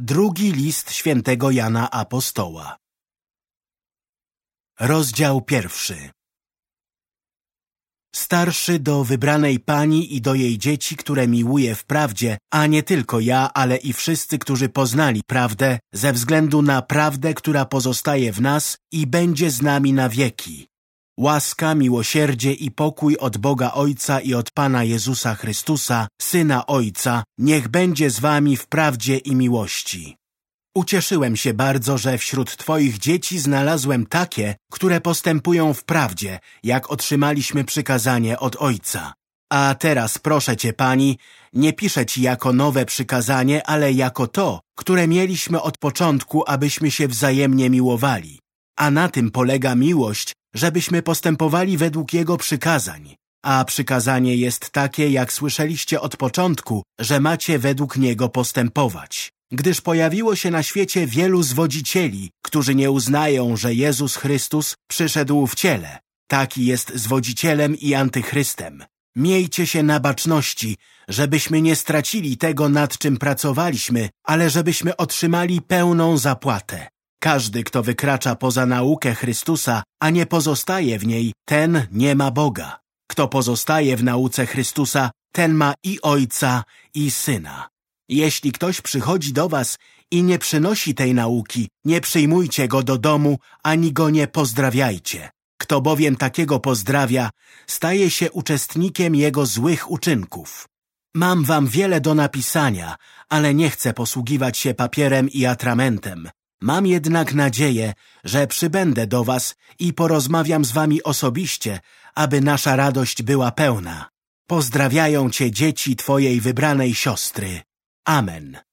Drugi list świętego Jana Apostoła Rozdział pierwszy Starszy do wybranej pani i do jej dzieci, które miłuje w prawdzie, a nie tylko ja, ale i wszyscy, którzy poznali prawdę, ze względu na prawdę, która pozostaje w nas i będzie z nami na wieki. Łaska, miłosierdzie i pokój od Boga Ojca i od Pana Jezusa Chrystusa, Syna Ojca, niech będzie z wami w prawdzie i miłości. Ucieszyłem się bardzo, że wśród Twoich dzieci znalazłem takie, które postępują w prawdzie, jak otrzymaliśmy przykazanie od Ojca. A teraz proszę Cię, Pani, nie piszę Ci jako nowe przykazanie, ale jako to, które mieliśmy od początku, abyśmy się wzajemnie miłowali. A na tym polega miłość, żebyśmy postępowali według Jego przykazań. A przykazanie jest takie, jak słyszeliście od początku, że macie według Niego postępować. Gdyż pojawiło się na świecie wielu zwodzicieli, którzy nie uznają, że Jezus Chrystus przyszedł w ciele. Taki jest zwodzicielem i antychrystem. Miejcie się na baczności, żebyśmy nie stracili tego, nad czym pracowaliśmy, ale żebyśmy otrzymali pełną zapłatę. Każdy, kto wykracza poza naukę Chrystusa, a nie pozostaje w niej, ten nie ma Boga. Kto pozostaje w nauce Chrystusa, ten ma i Ojca, i Syna. Jeśli ktoś przychodzi do was i nie przynosi tej nauki, nie przyjmujcie go do domu, ani go nie pozdrawiajcie. Kto bowiem takiego pozdrawia, staje się uczestnikiem jego złych uczynków. Mam wam wiele do napisania, ale nie chcę posługiwać się papierem i atramentem. Mam jednak nadzieję, że przybędę do was i porozmawiam z wami osobiście, aby nasza radość była pełna. Pozdrawiają cię dzieci twojej wybranej siostry. Amen.